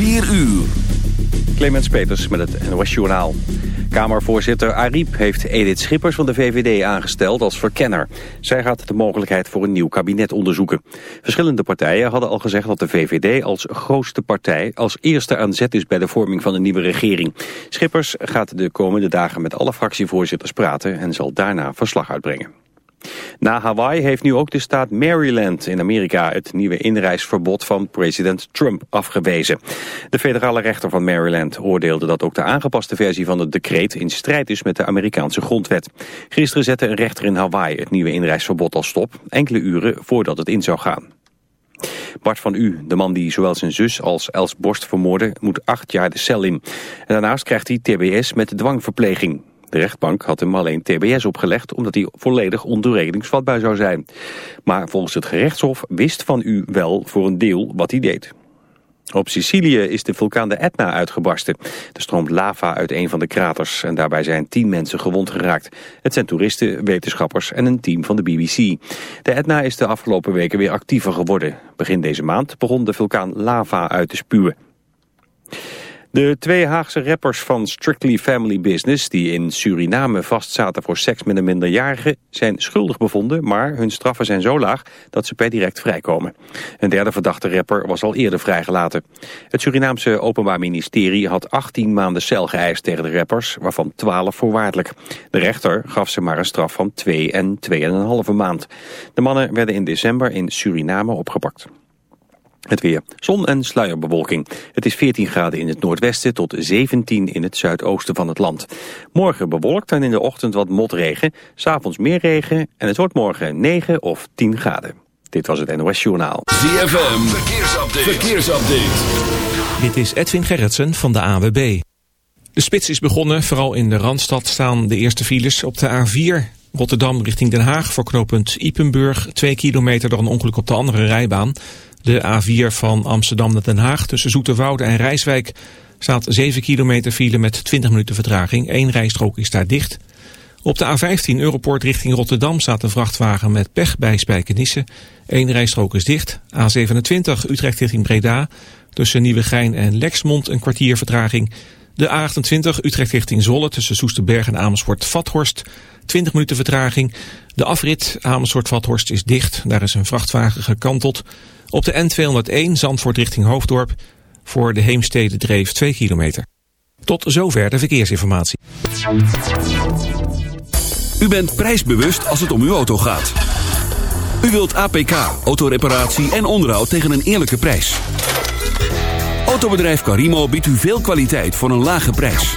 4 uur. Clemens Peters met het NOS Journaal. Kamervoorzitter Ariep heeft Edith Schippers van de VVD aangesteld als verkenner. Zij gaat de mogelijkheid voor een nieuw kabinet onderzoeken. Verschillende partijen hadden al gezegd dat de VVD als grootste partij... als eerste aan zet is bij de vorming van een nieuwe regering. Schippers gaat de komende dagen met alle fractievoorzitters praten... en zal daarna verslag uitbrengen. Na Hawaii heeft nu ook de staat Maryland in Amerika het nieuwe inreisverbod van president Trump afgewezen. De federale rechter van Maryland oordeelde dat ook de aangepaste versie van het decreet in strijd is met de Amerikaanse grondwet. Gisteren zette een rechter in Hawaii het nieuwe inreisverbod al stop, enkele uren voordat het in zou gaan. Bart van U, de man die zowel zijn zus als Els Borst vermoordde, moet acht jaar de cel in. Daarnaast krijgt hij tbs met dwangverpleging. De rechtbank had hem alleen tbs opgelegd omdat hij volledig ontoerekeningsvatbaar zou zijn. Maar volgens het gerechtshof wist Van U wel voor een deel wat hij deed. Op Sicilië is de vulkaan de Etna uitgebarsten. Er stroomt lava uit een van de kraters en daarbij zijn tien mensen gewond geraakt. Het zijn toeristen, wetenschappers en een team van de BBC. De Etna is de afgelopen weken weer actiever geworden. Begin deze maand begon de vulkaan lava uit te spuwen. De twee Haagse rappers van Strictly Family Business... die in Suriname vastzaten voor seks met een minderjarige... zijn schuldig bevonden, maar hun straffen zijn zo laag... dat ze per direct vrijkomen. Een derde verdachte rapper was al eerder vrijgelaten. Het Surinaamse Openbaar Ministerie had 18 maanden cel geëist tegen de rappers... waarvan 12 voorwaardelijk. De rechter gaf ze maar een straf van 2 en 2,5 maand. De mannen werden in december in Suriname opgepakt. Het weer. Zon en sluierbewolking. Het is 14 graden in het noordwesten tot 17 in het zuidoosten van het land. Morgen bewolkt en in de ochtend wat motregen. S'avonds meer regen en het wordt morgen 9 of 10 graden. Dit was het NOS Journaal. ZFM. Verkeersupdate. Verkeersupdate. Dit is Edwin Gerritsen van de AWB. De spits is begonnen. Vooral in de Randstad staan de eerste files op de A4... Rotterdam richting Den Haag voor knooppunt Ipenburg. Twee kilometer door een ongeluk op de andere rijbaan. De A4 van Amsterdam naar Den Haag tussen Zoeterwoude en Rijswijk staat 7 kilometer file met 20 minuten vertraging. Eén rijstrook is daar dicht. Op de A15 Europort richting Rotterdam staat een vrachtwagen met pech bij Spijkenisse. Eén rijstrook is dicht. A27 Utrecht richting Breda tussen Nieuwegein en Lexmond een kwartier vertraging. De A28 Utrecht richting Zolle tussen Soesterberg en Amersfoort-Vathorst. 20 minuten vertraging. De afrit Amersfoort-Vathorst is dicht. Daar is een vrachtwagen gekanteld. Op de N201 Zandvoort richting Hoofddorp voor de Heemstede Dreef 2 kilometer. Tot zover de verkeersinformatie. U bent prijsbewust als het om uw auto gaat. U wilt APK, autoreparatie en onderhoud tegen een eerlijke prijs. Autobedrijf Carimo biedt u veel kwaliteit voor een lage prijs.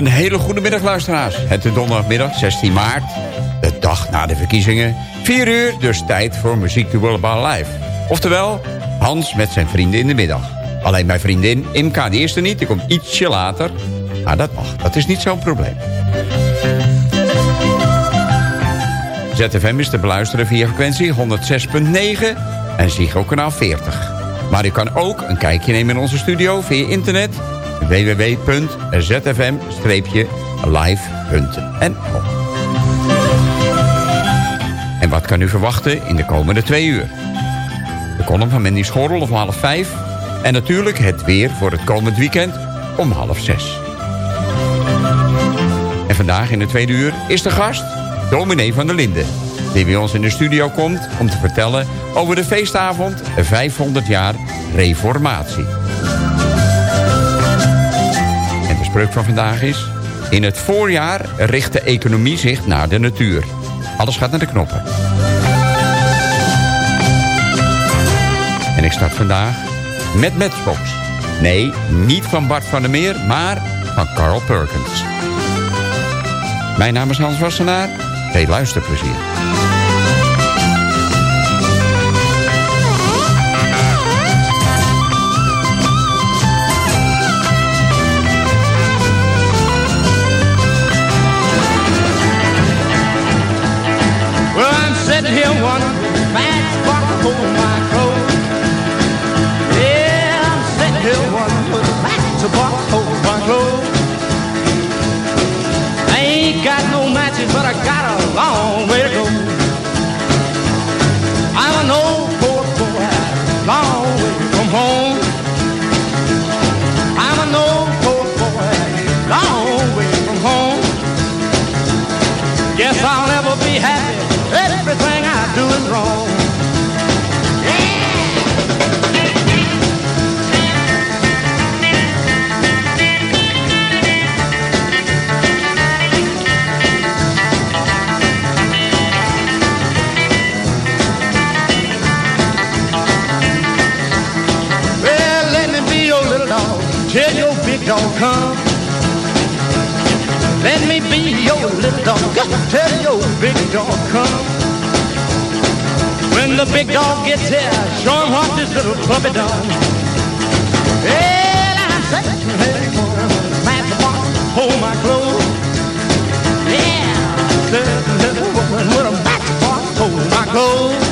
Een hele goede middag, luisteraars. Het is donderdagmiddag, 16 maart. De dag na de verkiezingen. 4 uur, dus tijd voor Muziek Willaba Live. Oftewel, Hans met zijn vrienden in de middag. Alleen mijn vriendin Imka, die is er niet. Die komt ietsje later. Maar dat mag, dat is niet zo'n probleem. ZFM is te beluisteren via frequentie 106.9 en Ziggo kanaal 40. Maar u kan ook een kijkje nemen in onze studio via internet www.zfm-live.nl En wat kan u verwachten in de komende twee uur? De column van Mandy Schorrel om half vijf. En natuurlijk het weer voor het komend weekend om half zes. En vandaag in de tweede uur is de gast dominee van der Linden... die bij ons in de studio komt om te vertellen over de feestavond 500 jaar Reformatie. Spreuk van vandaag is... In het voorjaar richt de economie zich naar de natuur. Alles gaat naar de knoppen. En ik start vandaag met Matchbox. Nee, niet van Bart van der Meer, maar van Carl Perkins. Mijn naam is Hans Wassenaar. Veel luisterplezier. Fat spot my clothes. I ain't got no matches, but I got a long way to go. I'm an old poor boy, long way from home. I'm an old poor boy, long way from home. Guess I'll never be happy. Everything I do is wrong. Come. Let me be your little dog. Tell your big dog come. When the big dog gets here, show him what this little puppy done. Well, I'm saying, hey, man, hold my clothes. Yeah, little woman with a matchbox, hold my clothes.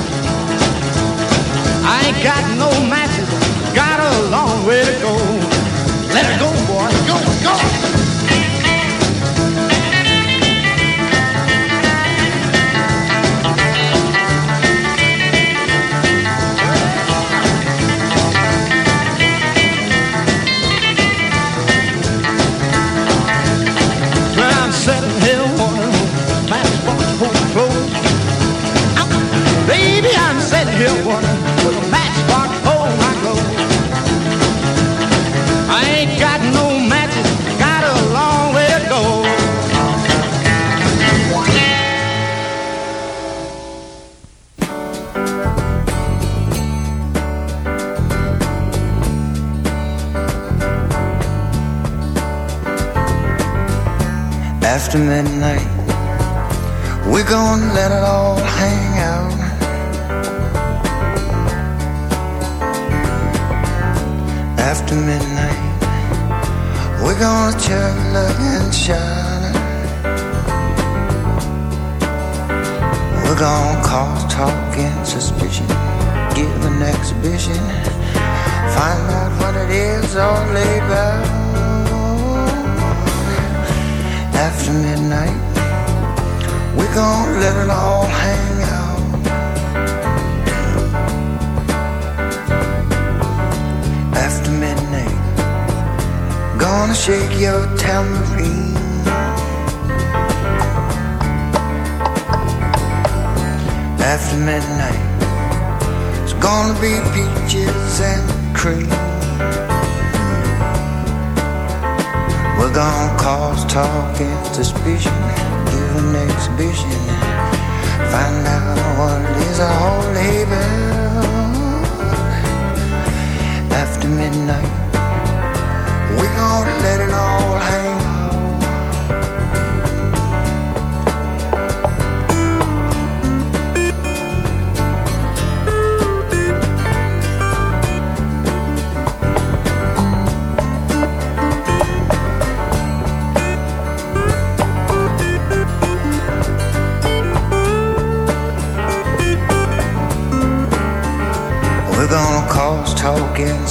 I ain't got no matches, got a long way to go.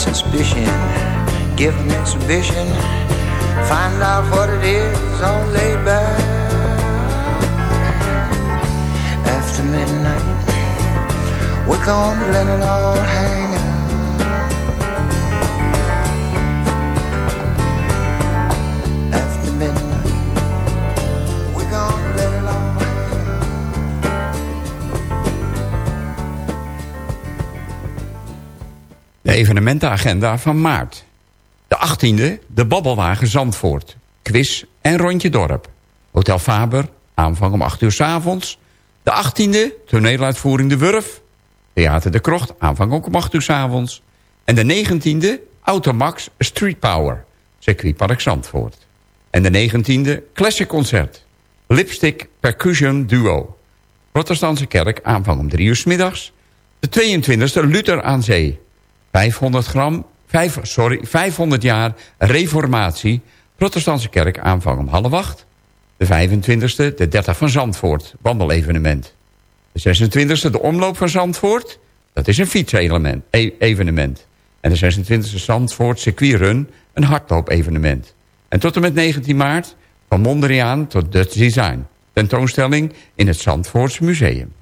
Suspicion, give an exhibition, find out what it is laid back. After midnight, we're gonna let it all hang evenementenagenda van maart. De 18e, de Babbelwagen Zandvoort. Quiz en Rondje Dorp. Hotel Faber, aanvang om 8 uur s avonds. De 18e, toneeluitvoering De Wurf. Theater De Krocht, aanvang ook om 8 uur s avonds. En de 19e, Automax Street Power. Circuitpark Zandvoort. En de 19e, Classic Concert. Lipstick Percussion Duo. Protestantse kerk, aanvang om 3 uur s middags. De 22e, Luther aan Zee. 500 gram, 5, sorry, 500 jaar reformatie. Protestantse kerk, aanvang om half acht. De 25e, de 30 van Zandvoort, wandelevenement. De 26e, de omloop van Zandvoort. Dat is een fietsevenement. En de 26e Zandvoort circuitrun, een hardloop-evenement. En tot en met 19 maart, van Mondriaan tot Dutch Design. Tentoonstelling in het Zandvoorts Museum.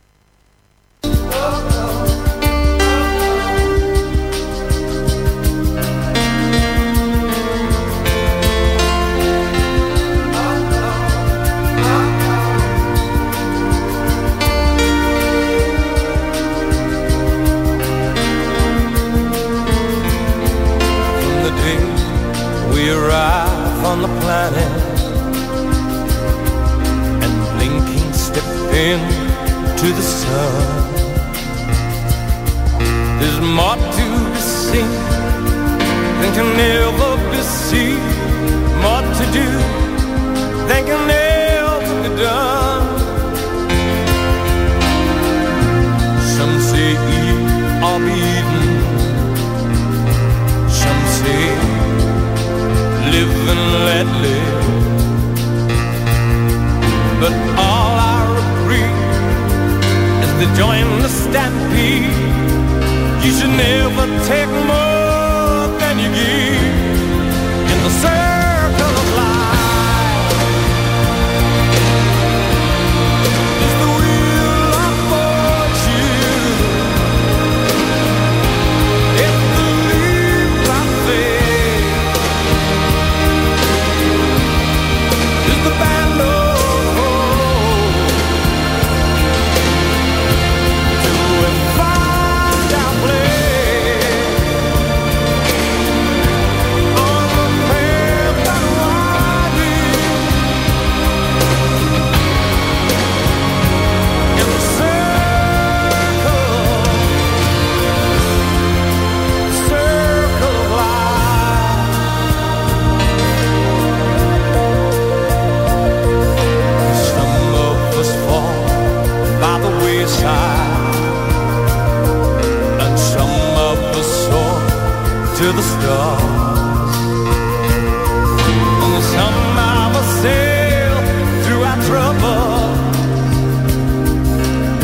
And some of us soar to the stars. And some of us sail through our trouble.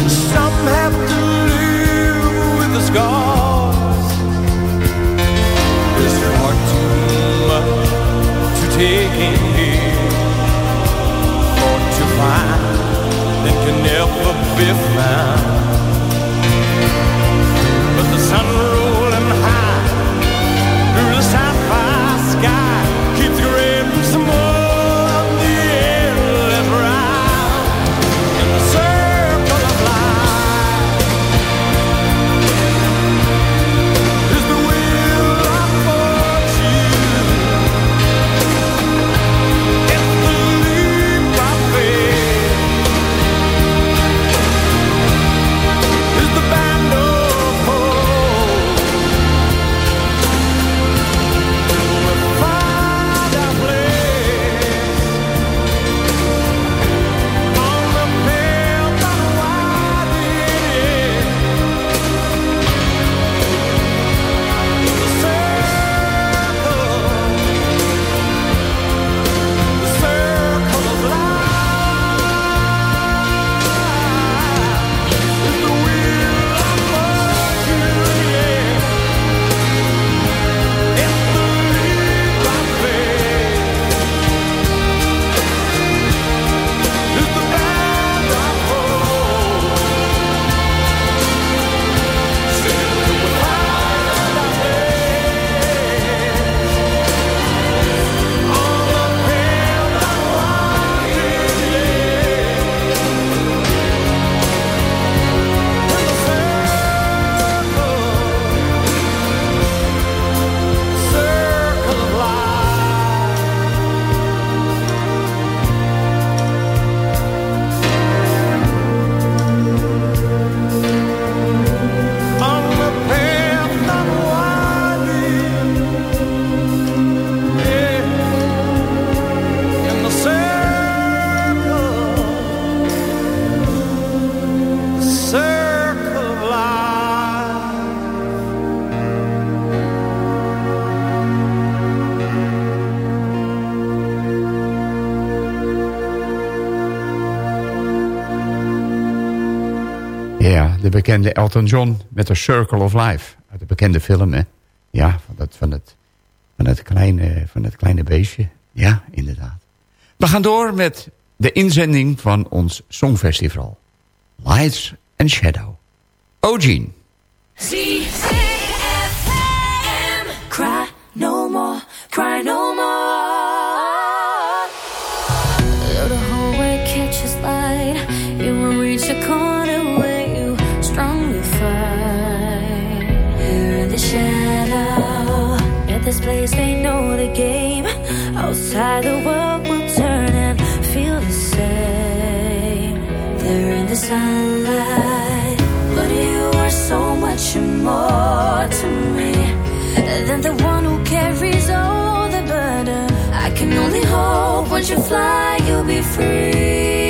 Some have to live with the scars. There's far too much to take if found. Bekende Elton John met The Circle of Life. Uit de bekende film, hè? Ja, van, dat, van, het, van, het kleine, van het kleine beestje. Ja, inderdaad. We gaan door met de inzending van ons Songfestival. Lights and Shadow. ZFM. Cry no more, cry no more. More to me than the one who carries all the burden. I can only hope once you fly, you'll be free.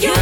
you.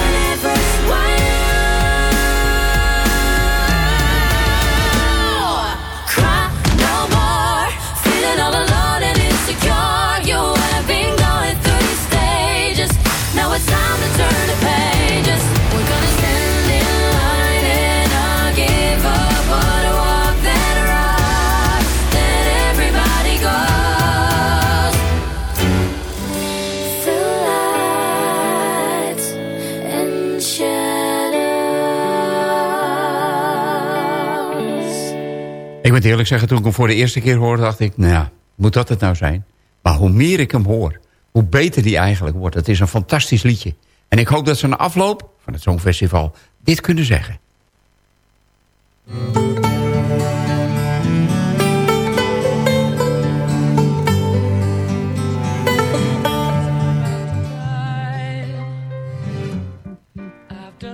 Eerlijk zeggen, toen ik hem voor de eerste keer hoorde... dacht ik, nou ja, moet dat het nou zijn? Maar hoe meer ik hem hoor, hoe beter die eigenlijk wordt. Het is een fantastisch liedje. En ik hoop dat ze na afloop van het Songfestival dit kunnen zeggen.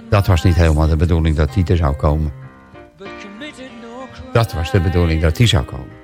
Dat was niet helemaal de bedoeling dat die er zou komen. Dat was de bedoeling dat die zou komen.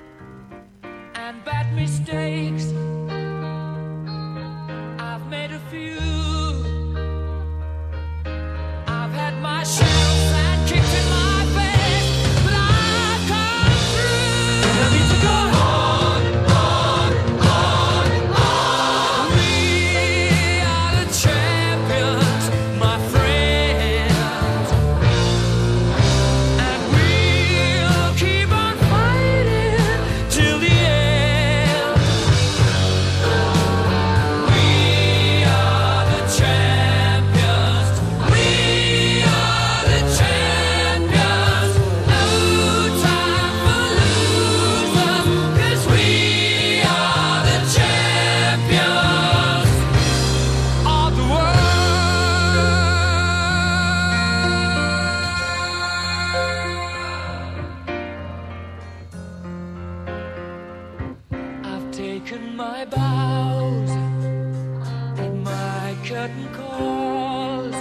My bows and my curtain calls.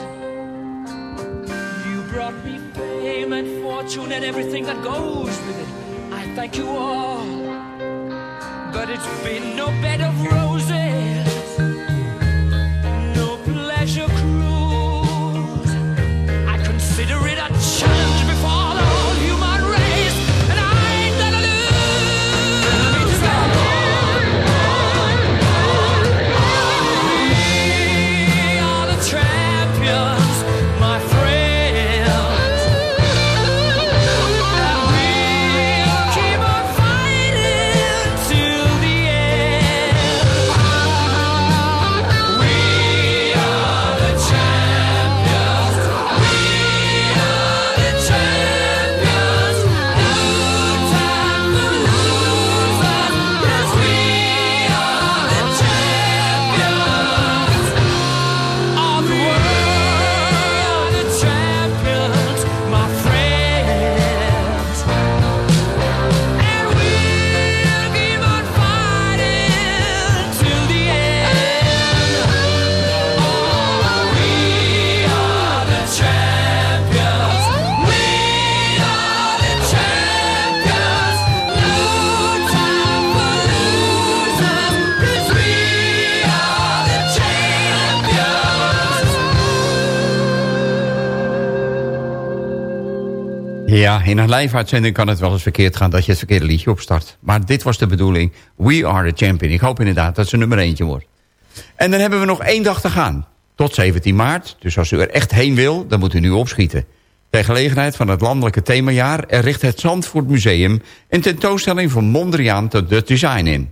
You brought me fame and fortune and everything that goes with it. I thank you all, but it's been no bed of roses, in een live-uitzending kan het wel eens verkeerd gaan... dat je het verkeerde liedje opstart. Maar dit was de bedoeling. We are the champion. Ik hoop inderdaad dat ze nummer eentje wordt. En dan hebben we nog één dag te gaan. Tot 17 maart. Dus als u er echt heen wil, dan moet u nu opschieten. Ter gelegenheid van het landelijke themajaar... richt het Zandvoort Museum... een tentoonstelling van Mondriaan tot het design in.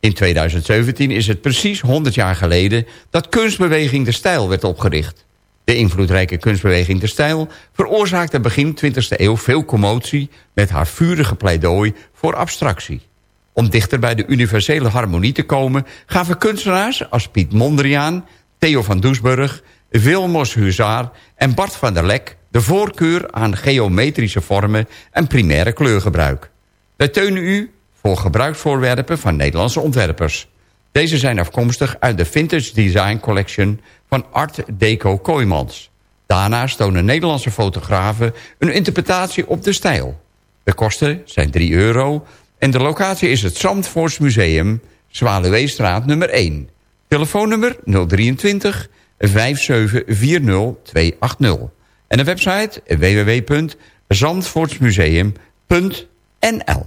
In 2017 is het precies 100 jaar geleden... dat kunstbeweging De Stijl werd opgericht. De invloedrijke kunstbeweging De Stijl veroorzaakte begin 20e eeuw veel commotie... met haar vurige pleidooi voor abstractie. Om dichter bij de universele harmonie te komen... gaven kunstenaars als Piet Mondriaan, Theo van Doesburg... Wilmos Huzaar en Bart van der Lek... de voorkeur aan geometrische vormen en primaire kleurgebruik. Wij steunen u voor gebruiksvoorwerpen van Nederlandse ontwerpers. Deze zijn afkomstig uit de Vintage Design Collection van Art Deco Kooimans. Daarnaast tonen Nederlandse fotografen een interpretatie op de stijl. De kosten zijn 3 euro en de locatie is het Zandvoorts Museum, Zwaluweestraat nummer 1. Telefoonnummer 023 5740 280. En de website www.zandvoortsmuseum.nl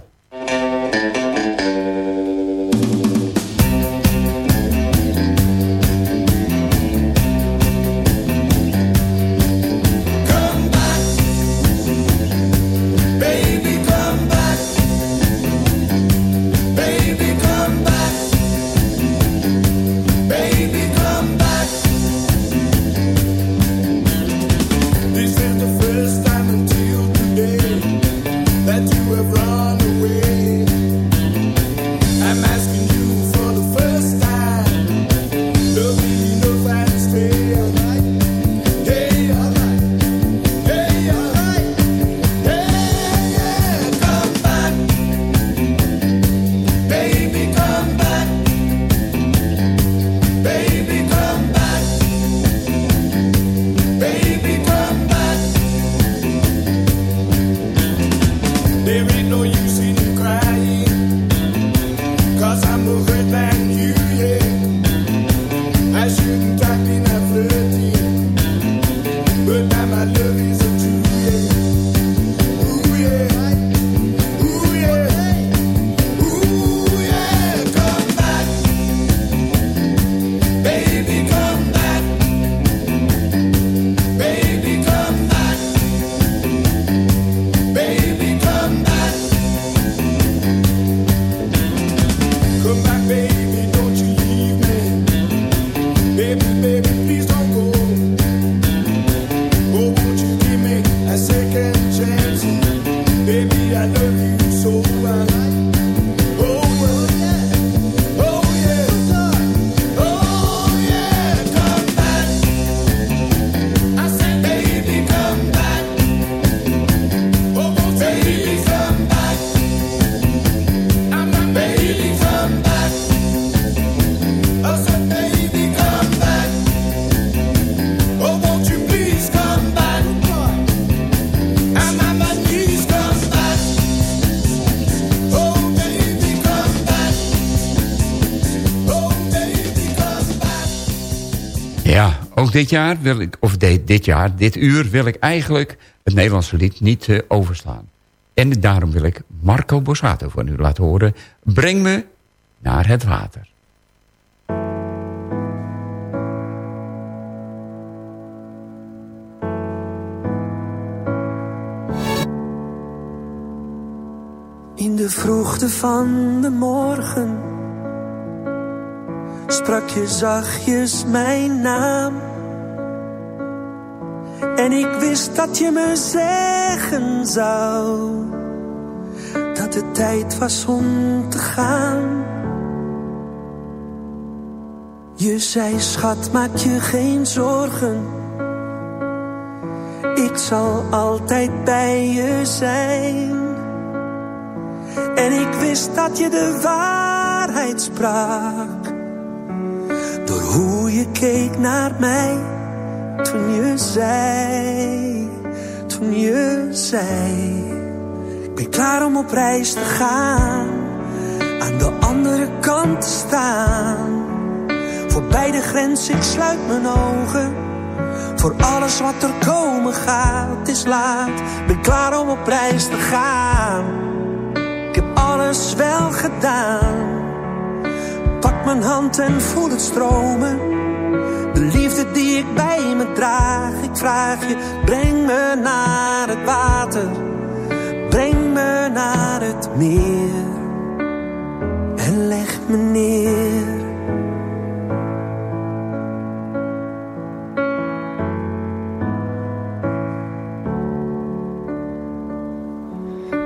Dit jaar wil ik, of de- dit jaar, dit uur wil ik eigenlijk het Nederlandse lied niet eh, overslaan. En daarom wil ik Marco Borsato van u laten horen. Breng me naar het water. In de vroegte van de morgen sprak je zachtjes mijn naam. En ik wist dat je me zeggen zou dat het tijd was om te gaan. Je zei, schat, maak je geen zorgen. Ik zal altijd bij je zijn. En ik wist dat je de waarheid sprak. Door hoe je keek naar mij. Toen je zei, toen je zei. Ik ben klaar om op reis te gaan. Aan de andere kant te staan. Voorbij de grens, ik sluit mijn ogen. Voor alles wat er komen gaat, is laat. Ben klaar om op reis te gaan. Ik heb alles wel gedaan. Pak mijn hand en voel het stromen. De liefde die ik bij me draag. Ik vraag je, breng me naar het water. Breng me naar het meer. En leg me neer.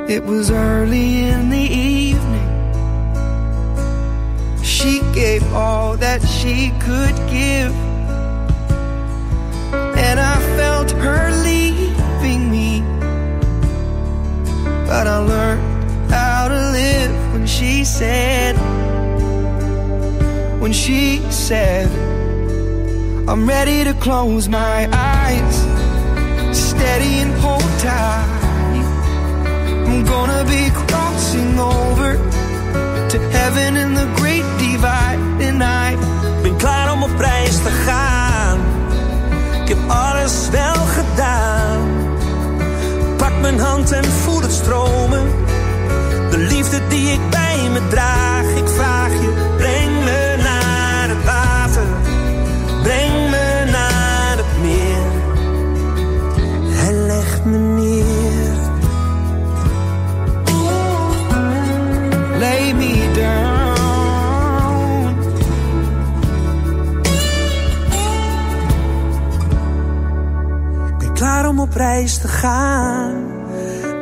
It was early in the evening. She gave all that she could give. Felt her leaving me. But I learned how to live when she said, when she said, I'm ready to close my eyes, steady and hold tight. I'm gonna be crossing over to heaven in the great divide tonight. Ben klaar om op reis te gaan. Ik heb alles wel mijn hand en voel het stromen. De liefde die ik bij me draag. Ik vraag je, breng me naar het water. Breng me naar het meer. En leg me neer. Lay me down. Ik ben klaar om op reis te gaan.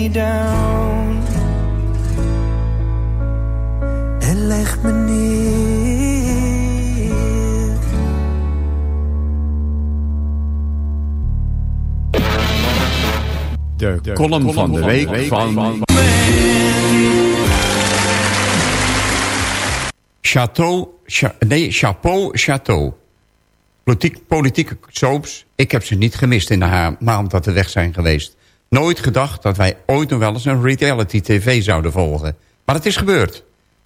Me down. En leg me neer. De, column, van de week, van... Chateau, cha- nee, Chapeau Chateau. Politiek, politieke soaps, ik heb ze niet gemist in de ha- maand dat we weg zijn geweest. Nooit gedacht dat wij ooit nog wel eens een reality tv zouden volgen. Maar het is gebeurd.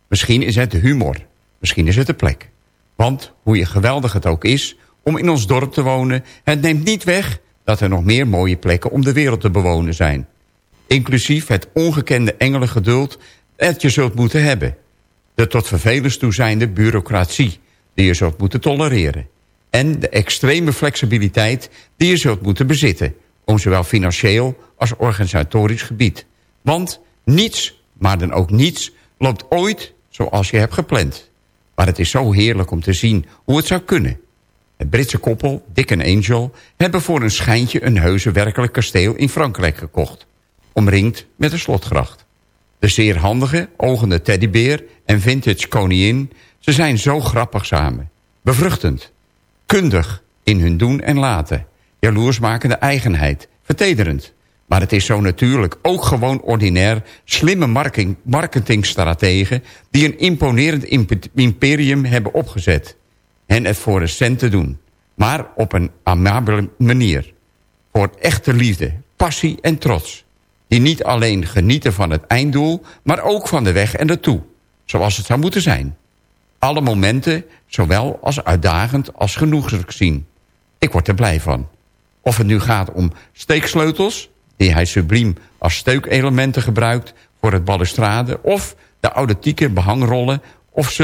Misschien is het de humor. Misschien is het de plek. Want hoe je geweldig het ook is om in ons dorp te wonen... het neemt niet weg dat er nog meer mooie plekken om de wereld te bewonen zijn. Inclusief het ongekende engelengeduld dat je zult moeten hebben. De tot vervelens toe zijnde bureaucratie die je zult moeten tolereren. En de extreme flexibiliteit die je zult moeten bezitten... om zowel financieel als organisatorisch gebied. Want niets, maar dan ook niets, loopt ooit zoals je hebt gepland. Maar het is zo heerlijk om te zien hoe het zou kunnen. Het Britse koppel, Dick en Angel, hebben voor een schijntje een heuse werkelijk kasteel in Frankrijk gekocht. Omringd met een slotgracht. De zeer handige, ogende teddybeer en vintage koningin, ze zijn zo grappig samen. Bevruchtend. Kundig in hun doen en laten. Jaloersmakende eigenheid. Vertederend. Maar het is zo natuurlijk ook gewoon ordinair... slimme marketing, marketingstrategen... die een imponerend imp- imperium hebben opgezet. En het voor een cent te doen. Maar op een amabele manier. Voor echte liefde, passie en trots. Die niet alleen genieten van het einddoel... maar ook van de weg en de toe. Zoals het zou moeten zijn. Alle momenten, zowel als uitdagend als genoeglijk zien. Ik word er blij van. Of het nu gaat om steeksleutels die hij subliem als steukelementen gebruikt voor het balustrade... of de authentieke behangrollen of,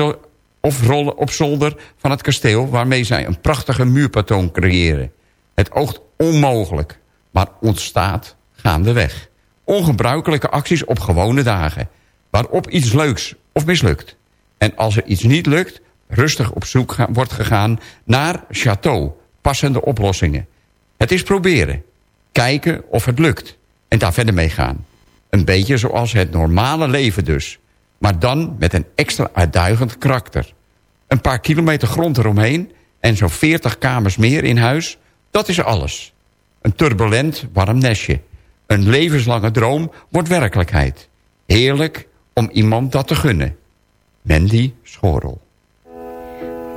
of rollen op zolder van het kasteel... waarmee zij een prachtige muurpatroon creëren. Het oogt onmogelijk, maar ontstaat gaandeweg. Ongebruikelijke acties op gewone dagen... waarop iets leuks of mislukt. En als er iets niet lukt, rustig op zoek wordt gegaan naar château, passende oplossingen. Het is proberen. Kijken of het lukt. En daar verder mee gaan. Een beetje zoals het normale leven dus. Maar dan met een extra uitduigend karakter. Een paar kilometer grond eromheen... en zo'n 40 kamers meer in huis, dat is alles. Een turbulent, warm nestje. Een levenslange droom wordt werkelijkheid. Heerlijk om iemand dat te gunnen. Mandy Schorel.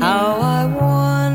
How I wondered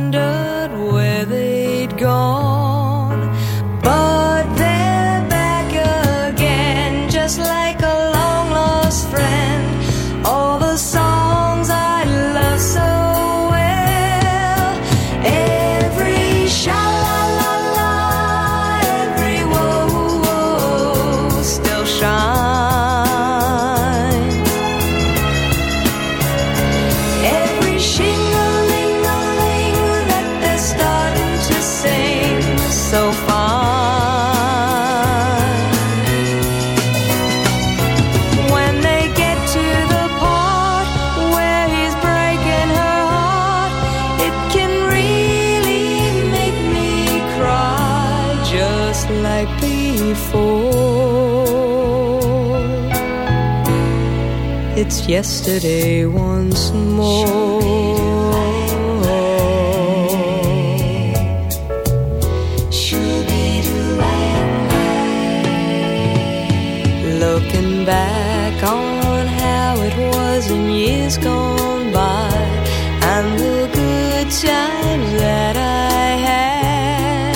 Yesterday once more. Looking back on how it was in years gone by and the good times that I had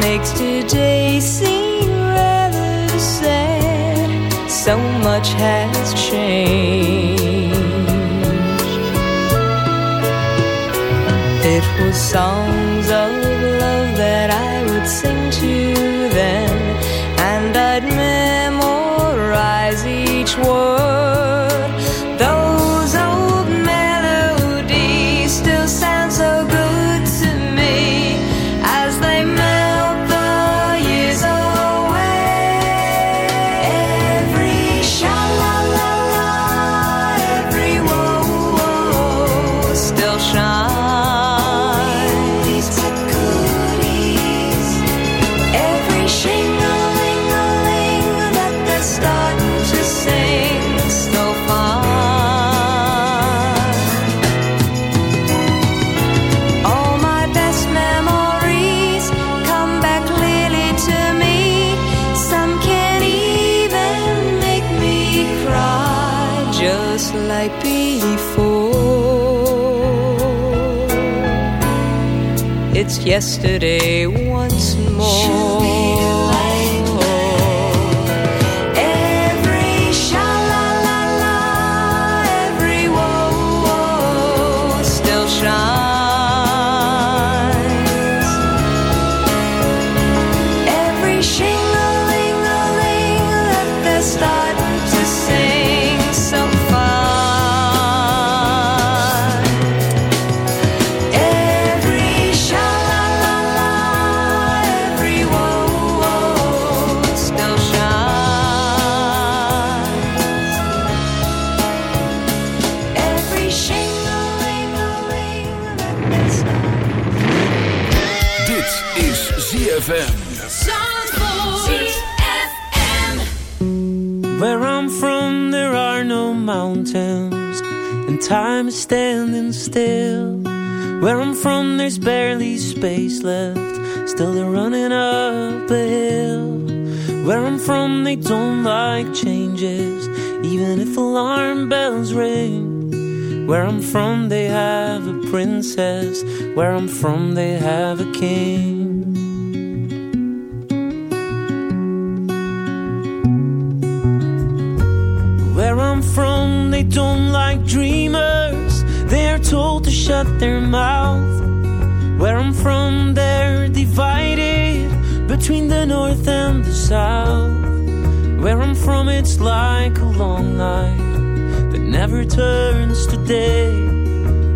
makes today seem rather sad. So much has It was yesterday. Once time is standing still. Where I'm from, there's barely space left, still they're running up a hill. Where I'm from, they don't like changes, even if alarm bells ring. Where I'm from, they have a princess. Where I'm from, they have a king. Shut their mouth. Where I'm from, they're divided between the north and the south. Where I'm from, it's like a long night that never turns to day.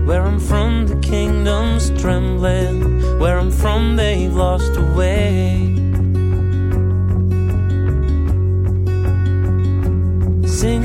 Where I'm from, the kingdom's trembling. Where I'm from, they've lost a way. Sing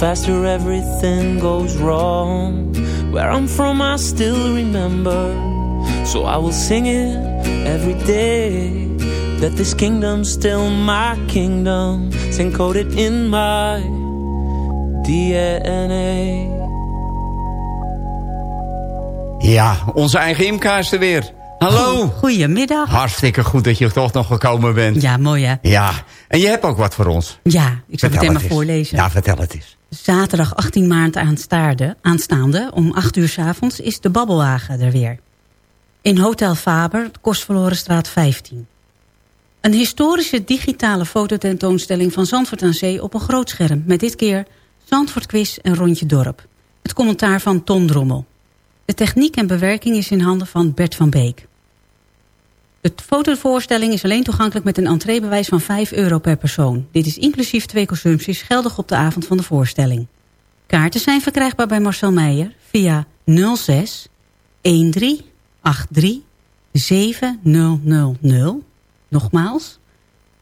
faster everything goes wrong. Where I'm from, I still remember, so I will sing it every day. That this kingdom's still my kingdom, it's encoded in my DNA. Ja, onze eigen Imka er weer. Hallo. Goedemiddag. Hartstikke goed dat je toch nog gekomen bent. Ja, mooi hè? Ja, en je hebt ook wat voor ons. Ja, ik zal Vertel het eens. voorlezen. Ja, vertel het eens. Zaterdag 18 maart aanstaande, aanstaande om 8 uur s avonds is de babbelwagen er weer. In Hotel Faber, Kostverlorenstraat 15. Een historische digitale fototentoonstelling van Zandvoort aan Zee op een groot scherm. Met dit keer Zandvoort Quiz en Rondje Dorp. Het commentaar van Ton Drommel. De techniek en bewerking is in handen van Bert van Beek. De fotovoorstelling is alleen toegankelijk met een entreebewijs van 5 euro per persoon. Dit is inclusief twee consumpties geldig op de avond van de voorstelling. Kaarten zijn verkrijgbaar bij Marcel Meijer via 06 1383 7000. Nogmaals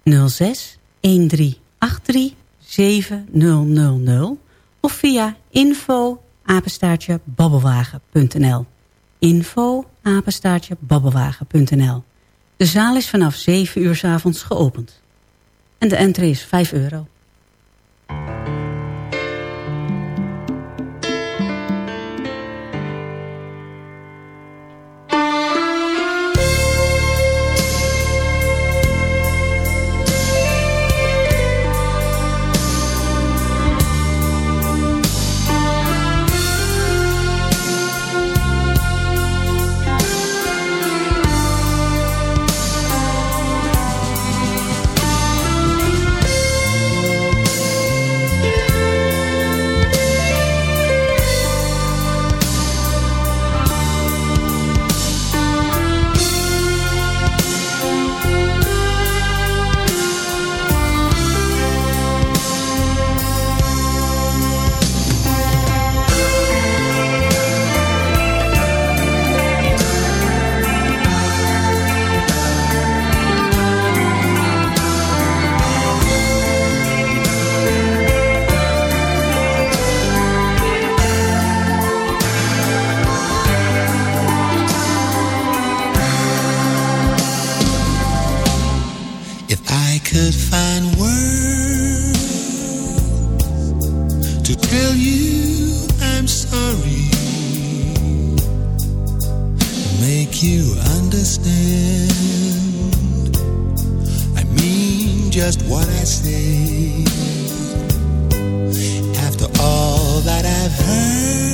06 1383 7000 of via info apenstaartje babbelwagen.nl info apenstaartje babbelwagen.nl De zaal is vanaf 7 uur 's avonds geopend. En de entree is 5 euro. Could find words to tell you I'm sorry, make you understand. I mean just what I say. After all that I've heard,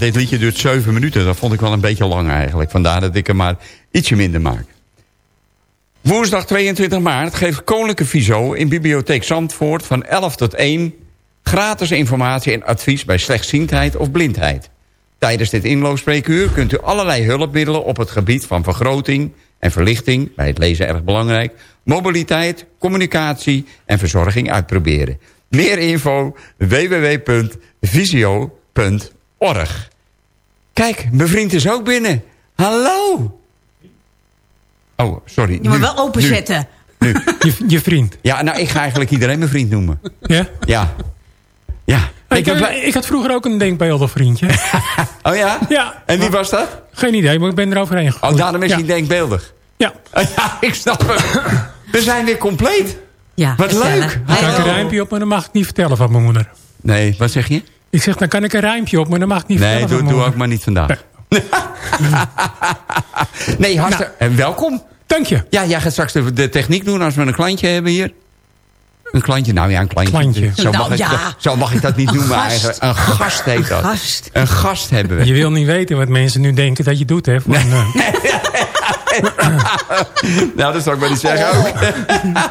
dit liedje duurt 7 minuten. Dat vond ik wel een beetje lang eigenlijk. Vandaar dat ik hem maar ietsje minder maak. Woensdag 22 maart geeft Koninklijke Viso in Bibliotheek Zandvoort... van 11 tot 1 gratis informatie en advies bij slechtziendheid of blindheid. Tijdens dit inloopspreekuur kunt u allerlei hulpmiddelen... op het gebied van vergroting en verlichting, bij het lezen erg belangrijk... mobiliteit, communicatie en verzorging uitproberen. Meer info www.visio.org Kijk, mijn vriend is ook binnen. Hallo! Oh, sorry. Je moet nu, wel openzetten. Nu, nu. Je, je vriend. Ja, nou, ik ga eigenlijk iedereen mijn vriend noemen. Ja? Ja. Ja. Ik, heb- had- ik had vroeger ook een denkbeeldig vriendje. oh ja? Ja. En wie was dat? Geen idee, maar ik ben eroverheen gegaan. Oh, daarom is hij denkbeeldig. Ja. ja, ik snap het. We zijn weer compleet. Ja, Wat gezellig. leuk. Ik een Hallo. rijmpje op, maar dan mag ik niet vertellen van mijn moeder. Nee, wat zeg je? Ik zeg, dan kan ik een rijmpje op, maar dan mag ik niet Nee, doe, doe ook maar niet vandaag. nee, hartstikke... En welkom. Dank je. Ja, jij gaat straks de, de techniek doen als we een klantje hebben hier. Een klantje, nou ja, een klantje. Klantje. Zo, mag Nou, ik, ja. zo mag ik dat niet Een noemen eigenlijk. Een gast heet dat. Gast. Een gast hebben we. Je wil niet weten wat mensen nu denken dat je doet, hè? Van, eh, nou, dat zou ik maar niet zeggen ook.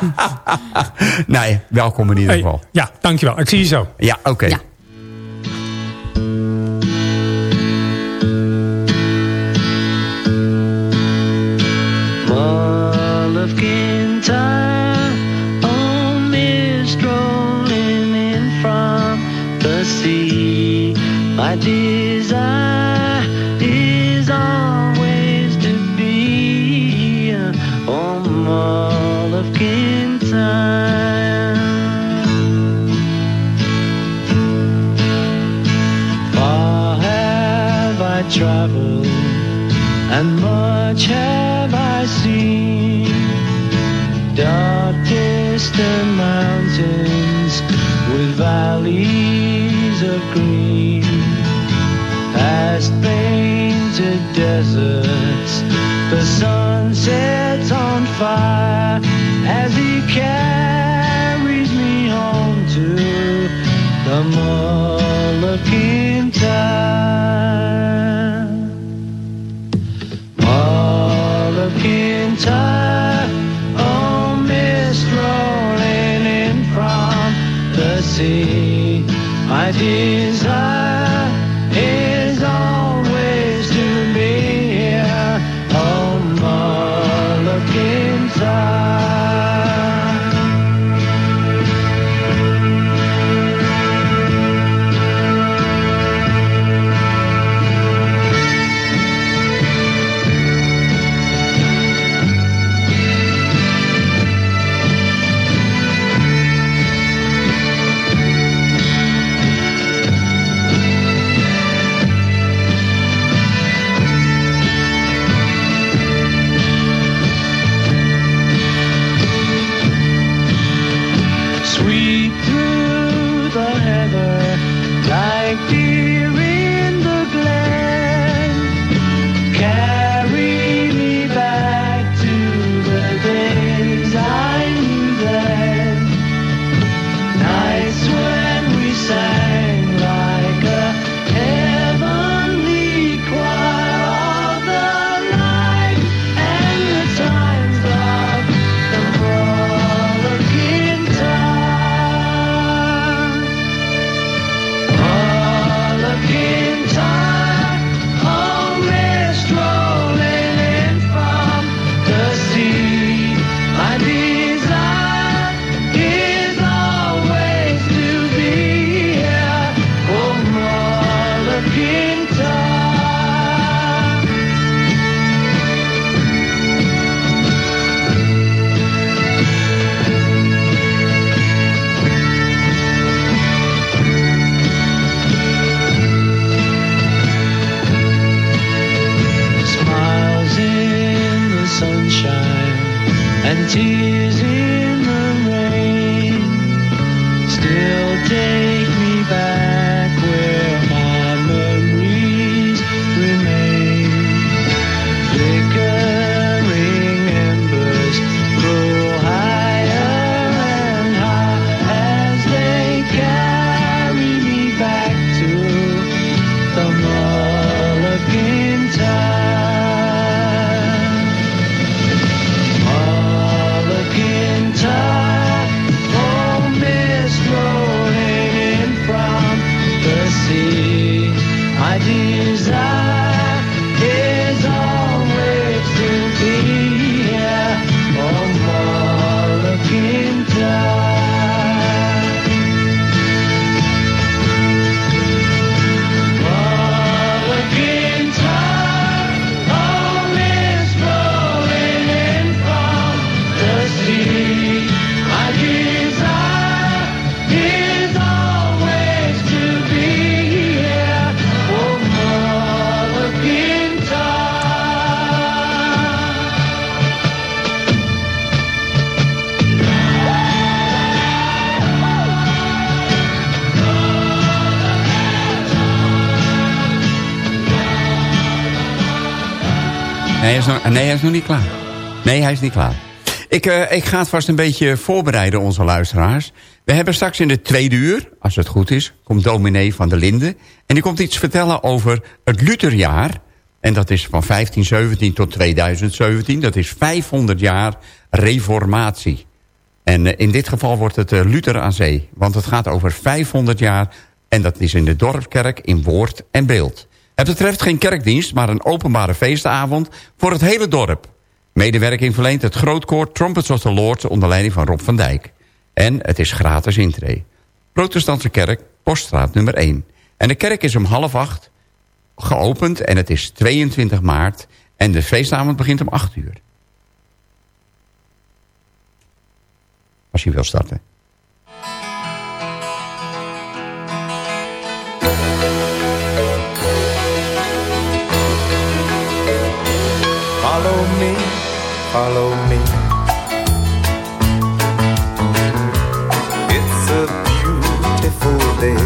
nee, welkom in ieder hey, geval. ja, dankjewel. Ik zie je zo. Ja, oké. Ja. Mall of and much have I seen. Dark distant mountains with valleys of green, past painted deserts. The sun sets on fire as he carries me home to the Mall nee, hij is nog niet klaar. Nee, hij is niet klaar. Ik, eh, ik ga het vast een beetje voorbereiden, onze luisteraars. We hebben straks in de tweede uur, als het goed is... komt dominee van der Linden. En die komt iets vertellen over het Lutherjaar. En dat is van 1517 tot 2017. Dat is 500 jaar reformatie. En eh, in dit geval wordt het eh, Luther aan zee. Want het gaat over 500 jaar. En dat is in de dorpskerk in woord en beeld. Het betreft geen kerkdienst, maar een openbare feestavond voor het hele dorp. Medewerking verleent het grootkoor Trumpets of the Lord onder leiding van Rob van Dijk. En het is gratis intree. Protestantse kerk, poststraat nummer 1. En de kerk is om half acht geopend en het is 22 maart. En de feestavond begint om 8 uur. Als je wil starten. Follow me. It's a beautiful day.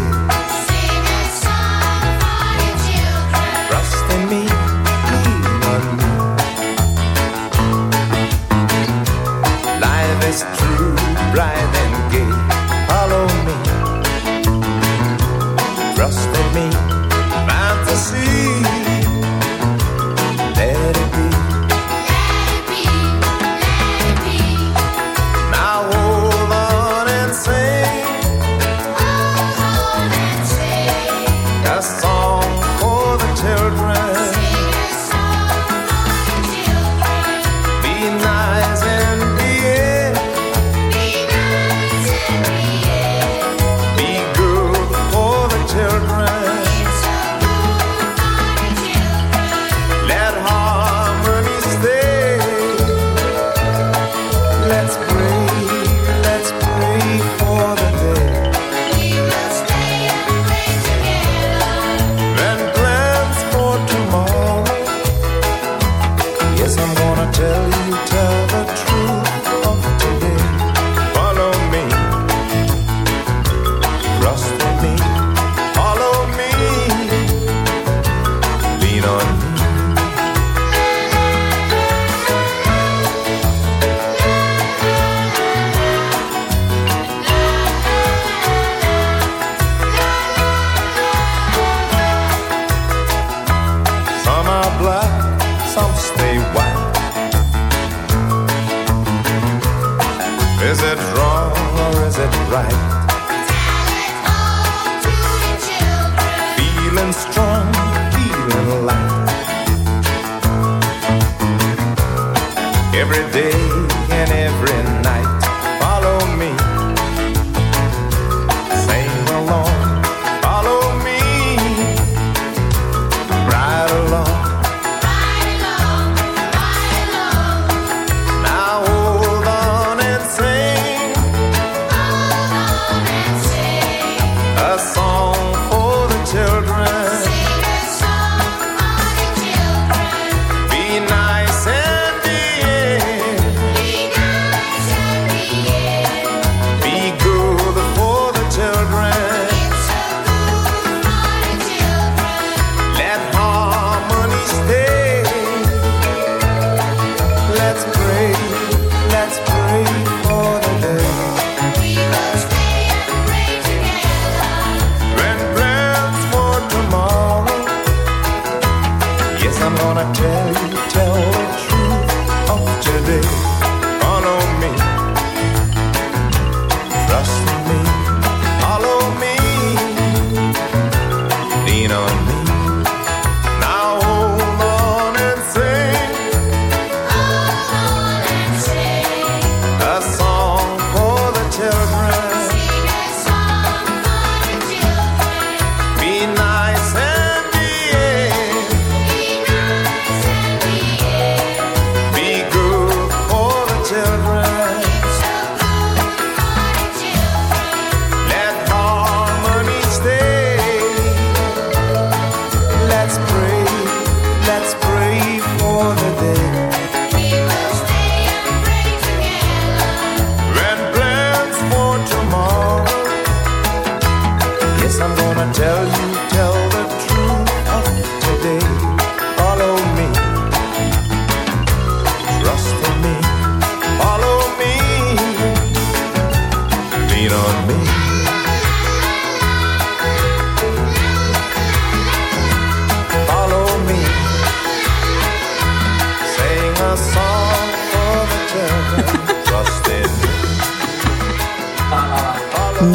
Trust in me, lean on me. Life is true, bright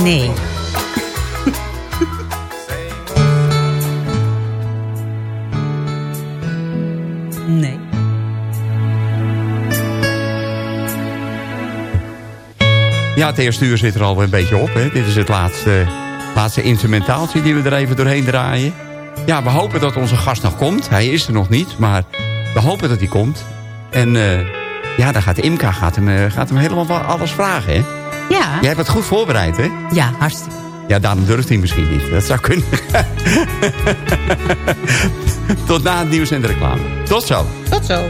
Nee. Nee. Ja, het eerste uur zit er al een beetje op. Hè. Dit is het laatste, laatste instrumentaaltje die we er even doorheen draaien. Ja, we hopen dat onze gast nog komt. Hij is er nog niet, maar we hopen dat hij komt. En eh, ja, dan gaat Imka gaat hem, eh, gaat hem helemaal wel alles vragen, hè? Ja. Jij hebt het goed voorbereid, hè? Ja, hartstikke. Ja, daarom durft hij misschien niet. Dat zou kunnen. Tot na het nieuws en de reclame. Tot zo. Tot zo.